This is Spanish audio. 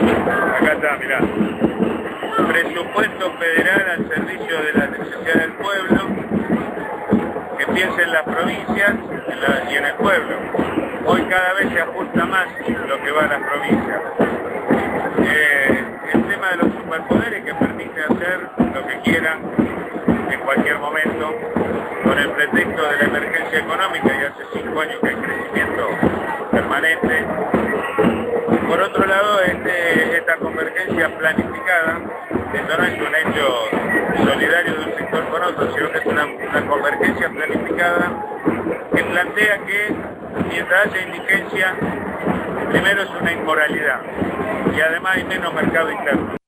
Acá está, mirá. Presupuesto federal al servicio de la necesidad del pueblo, que piensa en las provincias y en el pueblo. Hoy cada vez se ajusta más lo que va a las provincias. Eh, el tema de los superpoderes que permite hacer lo que quieran en cualquier momento, con el pretexto de la emergencia económica y hace cinco años que hay crecimiento permanente. Planificada, esto no es un hecho solidario de un sector con otro, sino que es una convergencia planificada que plantea que mientras haya indigencia, primero es una inmoralidad y además hay menos mercado interno.